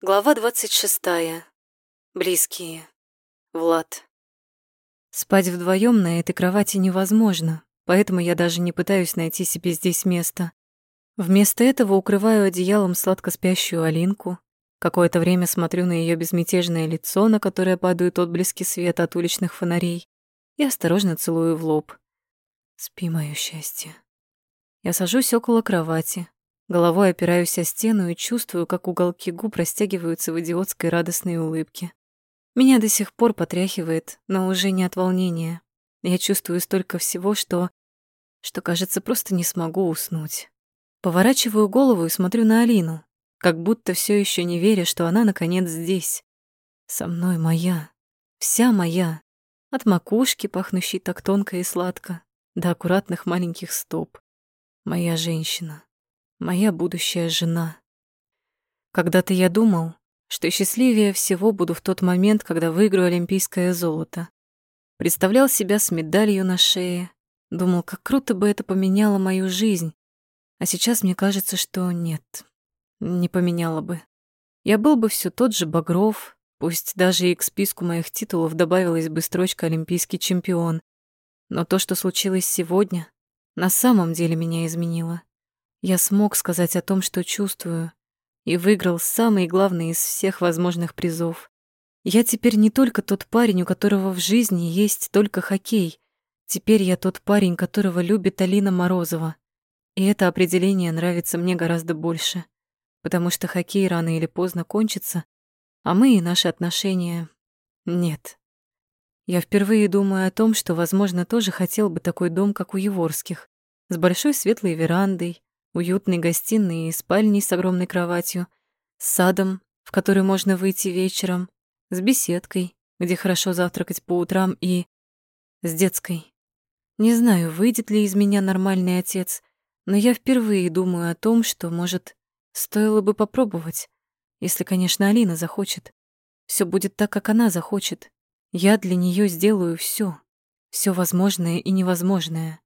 Глава 26. Близкие. Влад. Спать вдвоем на этой кровати невозможно, поэтому я даже не пытаюсь найти себе здесь место. Вместо этого укрываю одеялом сладко спящую Алинку, какое-то время смотрю на ее безмятежное лицо, на которое падают отблески света от уличных фонарей, и осторожно целую в лоб. Спи, моё счастье. Я сажусь около кровати, Головой опираюсь о стену и чувствую, как уголки губ растягиваются в идиотской радостной улыбке. Меня до сих пор потряхивает, но уже не от волнения. Я чувствую столько всего, что... что, кажется, просто не смогу уснуть. Поворачиваю голову и смотрю на Алину, как будто все еще не веря, что она, наконец, здесь. Со мной моя, вся моя. От макушки, пахнущей так тонко и сладко, до аккуратных маленьких стоп. Моя женщина моя будущая жена. Когда-то я думал, что счастливее всего буду в тот момент, когда выиграю олимпийское золото. Представлял себя с медалью на шее, думал, как круто бы это поменяло мою жизнь. А сейчас мне кажется, что нет, не поменяло бы. Я был бы все тот же Багров, пусть даже и к списку моих титулов добавилась бы строчка «Олимпийский чемпион». Но то, что случилось сегодня, на самом деле меня изменило. Я смог сказать о том, что чувствую, и выиграл самый главный из всех возможных призов. Я теперь не только тот парень, у которого в жизни есть только хоккей. Теперь я тот парень, которого любит Алина Морозова. И это определение нравится мне гораздо больше, потому что хоккей рано или поздно кончится, а мы и наши отношения нет. Я впервые думаю о том, что, возможно, тоже хотел бы такой дом, как у Еворских, с большой светлой верандой, уютной гостиной и спальней с огромной кроватью, с садом, в который можно выйти вечером, с беседкой, где хорошо завтракать по утрам и... с детской. Не знаю, выйдет ли из меня нормальный отец, но я впервые думаю о том, что, может, стоило бы попробовать, если, конечно, Алина захочет. Все будет так, как она захочет. Я для нее сделаю все, все возможное и невозможное.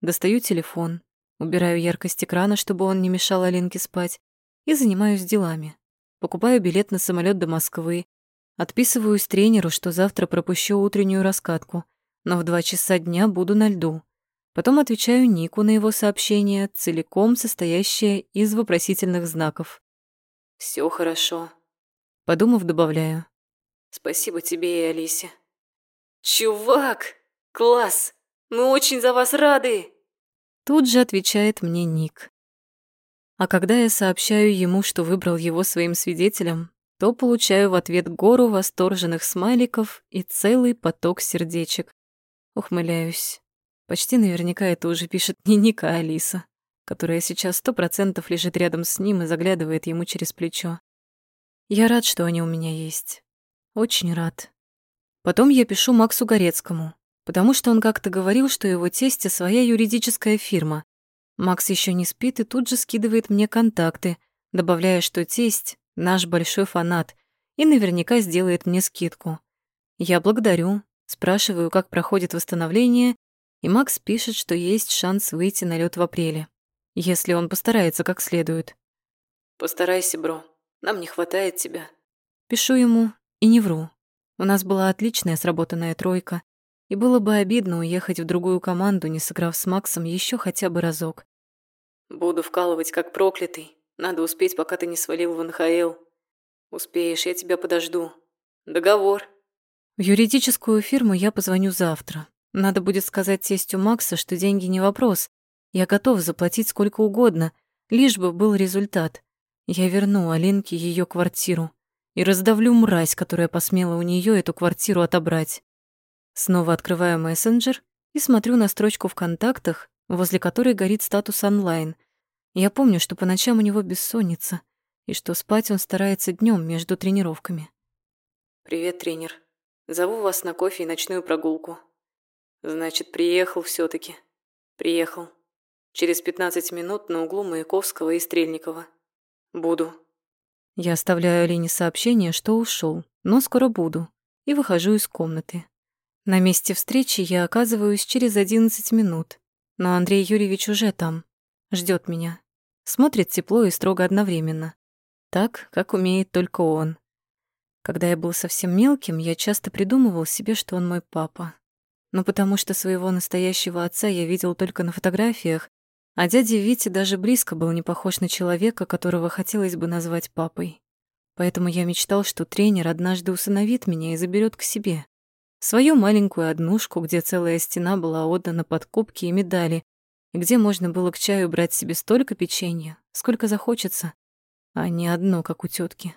Достаю телефон, Убираю яркость экрана, чтобы он не мешал Алинке спать, и занимаюсь делами. Покупаю билет на самолет до Москвы. Отписываюсь тренеру, что завтра пропущу утреннюю раскатку, но в два часа дня буду на льду. Потом отвечаю Нику на его сообщение, целиком состоящее из вопросительных знаков. Все хорошо. Подумав, добавляю. Спасибо тебе и Алисе. Чувак! Класс! Мы очень за вас рады! Тут же отвечает мне Ник. А когда я сообщаю ему, что выбрал его своим свидетелем, то получаю в ответ гору восторженных смайликов и целый поток сердечек. Ухмыляюсь. Почти наверняка это уже пишет не Ника, а Алиса, которая сейчас сто процентов лежит рядом с ним и заглядывает ему через плечо. Я рад, что они у меня есть. Очень рад. Потом я пишу Максу Горецкому, потому что он как-то говорил, что его тесте своя юридическая фирма. Макс еще не спит и тут же скидывает мне контакты, добавляя, что тесть — наш большой фанат и наверняка сделает мне скидку. Я благодарю, спрашиваю, как проходит восстановление, и Макс пишет, что есть шанс выйти на лед в апреле, если он постарается как следует. «Постарайся, бро, нам не хватает тебя». Пишу ему и не вру. У нас была отличная сработанная тройка, и было бы обидно уехать в другую команду, не сыграв с Максом еще хотя бы разок. «Буду вкалывать как проклятый. Надо успеть, пока ты не свалил в НХЛ. Успеешь, я тебя подожду. Договор». В юридическую фирму я позвоню завтра. Надо будет сказать тестю Макса, что деньги не вопрос. Я готов заплатить сколько угодно, лишь бы был результат. Я верну Алинке ее квартиру и раздавлю мразь, которая посмела у нее эту квартиру отобрать. Снова открываю мессенджер и смотрю на строчку в контактах, возле которой горит статус онлайн. Я помню, что по ночам у него бессонница, и что спать он старается днем между тренировками. «Привет, тренер. Зову вас на кофе и ночную прогулку». «Значит, приехал все таки Приехал. Через 15 минут на углу Маяковского и Стрельникова. Буду». Я оставляю Алине сообщение, что ушел, но скоро буду, и выхожу из комнаты. На месте встречи я оказываюсь через 11 минут, но Андрей Юрьевич уже там, ждет меня. Смотрит тепло и строго одновременно. Так, как умеет только он. Когда я был совсем мелким, я часто придумывал себе, что он мой папа. Но потому что своего настоящего отца я видел только на фотографиях, а дядя Витя даже близко был не похож на человека, которого хотелось бы назвать папой. Поэтому я мечтал, что тренер однажды усыновит меня и заберет к себе. Свою маленькую однушку, где целая стена была отдана под кубки и медали, и где можно было к чаю брать себе столько печенья, сколько захочется, а не одно, как у тетки.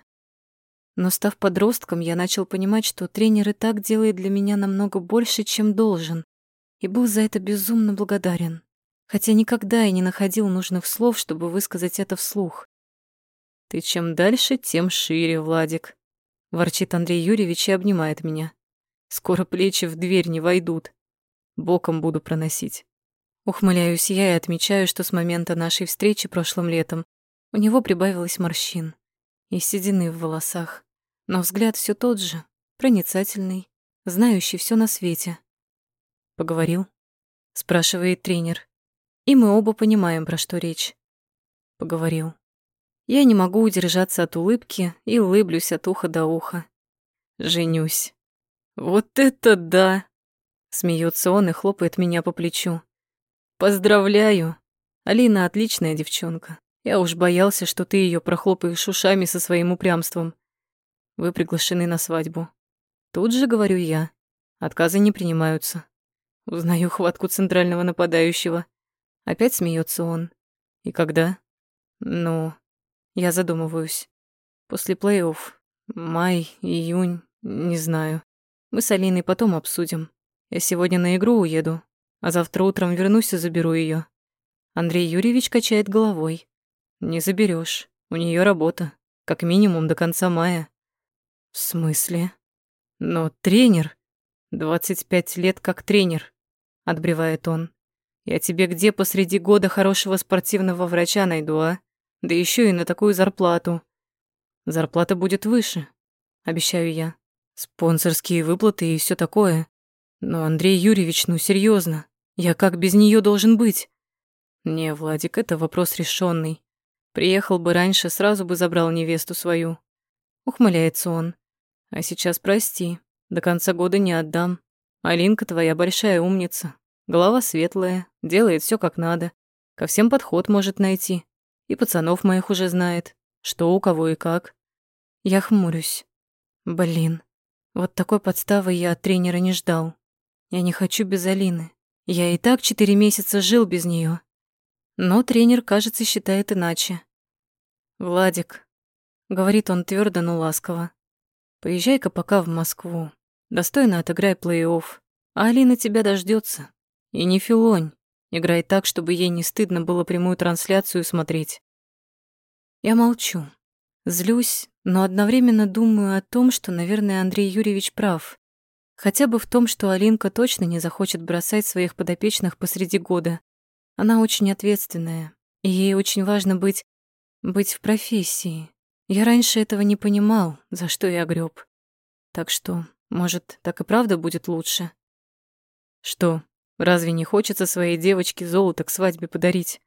Но став подростком, я начал понимать, что тренер и так делает для меня намного больше, чем должен, и был за это безумно благодарен хотя никогда и не находил нужных слов, чтобы высказать это вслух. «Ты чем дальше, тем шире, Владик», — ворчит Андрей Юрьевич и обнимает меня. «Скоро плечи в дверь не войдут. Боком буду проносить». Ухмыляюсь я и отмечаю, что с момента нашей встречи прошлым летом у него прибавилось морщин и седины в волосах, но взгляд все тот же, проницательный, знающий все на свете. «Поговорил?» — спрашивает тренер. И мы оба понимаем, про что речь. Поговорил. Я не могу удержаться от улыбки и улыблюсь от уха до уха. Женюсь. Вот это да! Смеется он и хлопает меня по плечу. Поздравляю. Алина отличная девчонка. Я уж боялся, что ты ее прохлопаешь ушами со своим упрямством. Вы приглашены на свадьбу. Тут же говорю я. Отказы не принимаются. Узнаю хватку центрального нападающего. Опять смеется он. И когда? Ну, я задумываюсь. После плей-офф. Май, июнь, не знаю. Мы с Алиной потом обсудим. Я сегодня на игру уеду, а завтра утром вернусь и заберу ее. Андрей Юрьевич качает головой. Не заберешь. У нее работа. Как минимум до конца мая. В смысле? Но тренер. 25 лет как тренер, отбревает он. Я тебе где посреди года хорошего спортивного врача найду, а? Да еще и на такую зарплату. Зарплата будет выше, обещаю я. Спонсорские выплаты и все такое. Но, Андрей Юрьевич, ну серьезно, я как без нее должен быть? Не, Владик, это вопрос решенный. Приехал бы раньше, сразу бы забрал невесту свою. Ухмыляется он. А сейчас прости, до конца года не отдам. Алинка твоя большая умница, Голова светлая, делает все как надо. Ко всем подход может найти. И пацанов моих уже знает, что у кого и как. Я хмурюсь. Блин, вот такой подставы я от тренера не ждал. Я не хочу без Алины. Я и так четыре месяца жил без нее. Но тренер, кажется, считает иначе. «Владик», — говорит он твердо, но ласково, — «поезжай-ка пока в Москву. Достойно отыграй плей-офф. А Алина тебя дождется. И не филонь. Играй так, чтобы ей не стыдно было прямую трансляцию смотреть. Я молчу. Злюсь, но одновременно думаю о том, что, наверное, Андрей Юрьевич прав. Хотя бы в том, что Алинка точно не захочет бросать своих подопечных посреди года. Она очень ответственная, и ей очень важно быть... быть в профессии. Я раньше этого не понимал, за что я грёб. Так что, может, так и правда будет лучше? Что, Разве не хочется своей девочке золото к свадьбе подарить?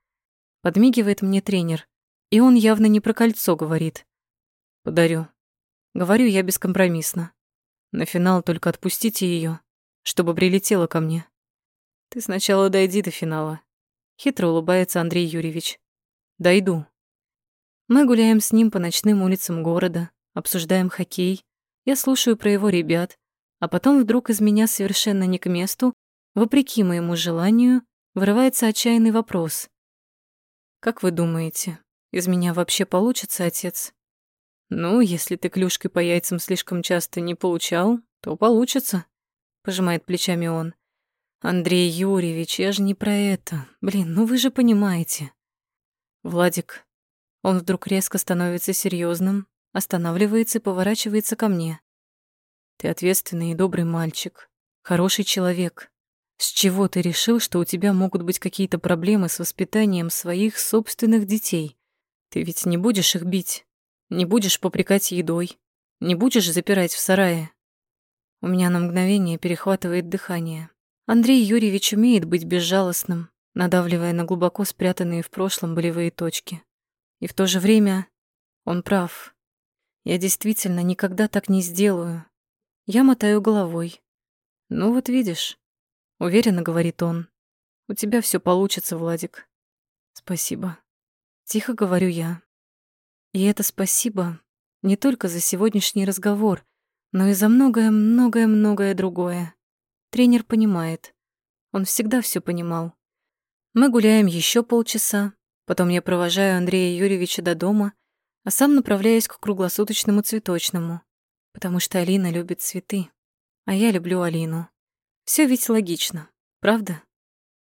Подмигивает мне тренер, и он явно не про кольцо говорит. Подарю. Говорю я бескомпромиссно. На финал только отпустите ее, чтобы прилетела ко мне. Ты сначала дойди до финала. Хитро улыбается Андрей Юрьевич. Дойду. Мы гуляем с ним по ночным улицам города, обсуждаем хоккей. Я слушаю про его ребят, а потом вдруг из меня совершенно не к месту Вопреки моему желанию, вырывается отчаянный вопрос. «Как вы думаете, из меня вообще получится отец?» «Ну, если ты клюшкой по яйцам слишком часто не получал, то получится», — пожимает плечами он. «Андрей Юрьевич, я же не про это. Блин, ну вы же понимаете». «Владик». Он вдруг резко становится серьезным, останавливается и поворачивается ко мне. «Ты ответственный и добрый мальчик, хороший человек. С чего ты решил, что у тебя могут быть какие-то проблемы с воспитанием своих собственных детей? Ты ведь не будешь их бить, не будешь попрекать едой, не будешь запирать в сарае. У меня на мгновение перехватывает дыхание. Андрей Юрьевич умеет быть безжалостным, надавливая на глубоко спрятанные в прошлом болевые точки. И в то же время Он прав. Я действительно никогда так не сделаю. Я мотаю головой. Ну вот видишь, уверенно говорит он. У тебя все получится, Владик. Спасибо. Тихо говорю я. И это спасибо не только за сегодняшний разговор, но и за многое-многое-многое другое. Тренер понимает. Он всегда все понимал. Мы гуляем еще полчаса, потом я провожаю Андрея Юрьевича до дома, а сам направляюсь к круглосуточному цветочному, потому что Алина любит цветы, а я люблю Алину. Все ведь логично, правда?